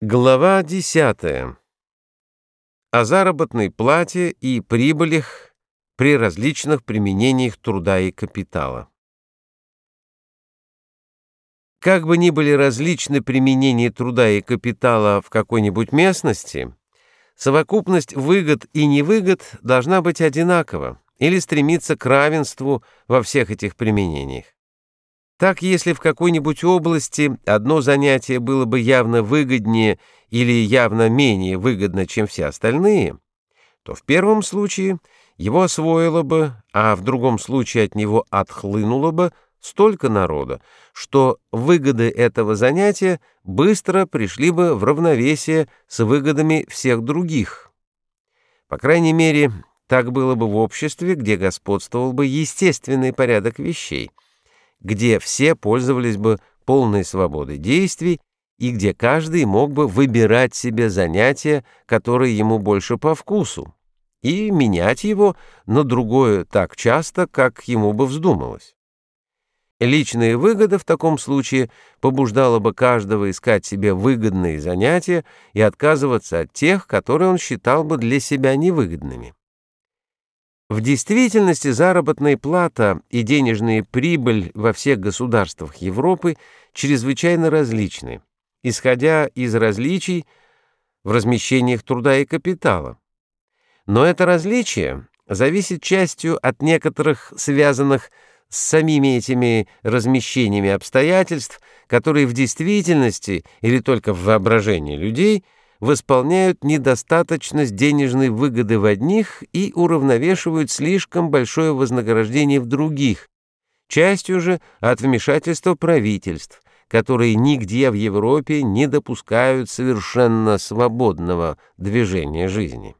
Глава 10. О заработной плате и прибылях при различных применениях труда и капитала. Как бы ни были различны применения труда и капитала в какой-нибудь местности, совокупность выгод и невыгод должна быть одинакова или стремиться к равенству во всех этих применениях. Так, если в какой-нибудь области одно занятие было бы явно выгоднее или явно менее выгодно, чем все остальные, то в первом случае его освоило бы, а в другом случае от него отхлынуло бы столько народа, что выгоды этого занятия быстро пришли бы в равновесие с выгодами всех других. По крайней мере, так было бы в обществе, где господствовал бы естественный порядок вещей — где все пользовались бы полной свободой действий и где каждый мог бы выбирать себе занятие, которое ему больше по вкусу, и менять его на другое так часто, как ему бы вздумалось. Личная выгода в таком случае побуждала бы каждого искать себе выгодные занятия и отказываться от тех, которые он считал бы для себя невыгодными. В действительности заработная плата и денежная прибыль во всех государствах Европы чрезвычайно различны, исходя из различий в размещениях труда и капитала. Но это различие зависит частью от некоторых связанных с самими этими размещениями обстоятельств, которые в действительности или только в воображении людей – восполняют недостаточность денежной выгоды в одних и уравновешивают слишком большое вознаграждение в других, частью же от вмешательства правительств, которые нигде в Европе не допускают совершенно свободного движения жизни.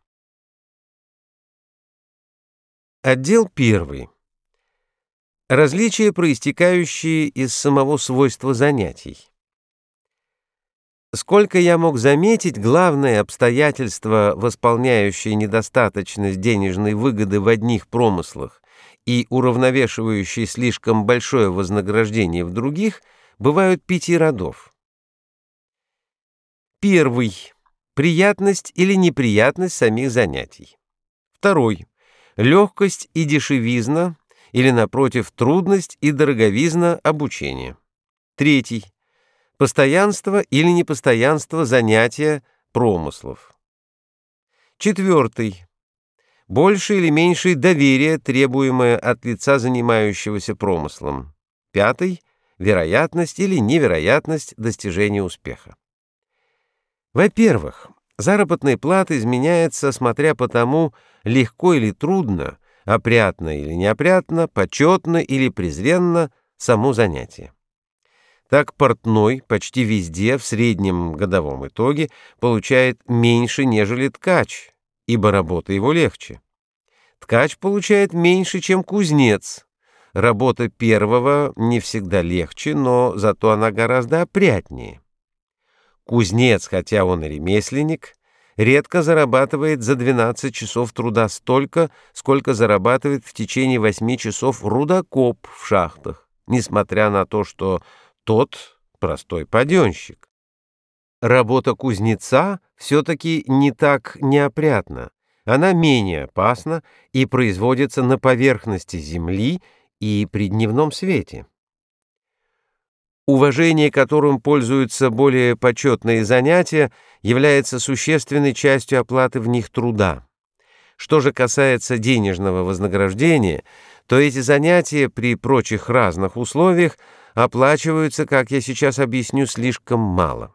Отдел первый. Различия, проистекающие из самого свойства занятий. Сколько я мог заметить, главное обстоятельство, восполняющее недостаточность денежной выгоды в одних промыслах и уравновешивающее слишком большое вознаграждение в других, бывают пяти родов. Первый — приятность или неприятность самих занятий. Второй — легкость и дешевизна, или, напротив, трудность и дороговизна обучения. Третий — Постоянство или непостоянство занятия промыслов. Четвертый. Больше или меньшее доверие, требуемое от лица, занимающегося промыслом. Пятый. Вероятность или невероятность достижения успеха. Во-первых, заработная плата изменяется, смотря по тому, легко или трудно, опрятно или неопрятно, почетно или презренно само занятие. Так портной почти везде в среднем годовом итоге получает меньше, нежели ткач, ибо работа его легче. Ткач получает меньше, чем кузнец. Работа первого не всегда легче, но зато она гораздо опрятнее. Кузнец, хотя он и ремесленник, редко зарабатывает за 12 часов труда столько, сколько зарабатывает в течение 8 часов рудокоп в шахтах, несмотря на то, что тот простой паденщик. Работа кузнеца все-таки не так неопрятна, она менее опасна и производится на поверхности земли и при дневном свете. Уважение, которым пользуются более почетные занятия, является существенной частью оплаты в них труда. Что же касается денежного вознаграждения, то эти занятия при прочих разных условиях оплачиваются, как я сейчас объясню, слишком мало.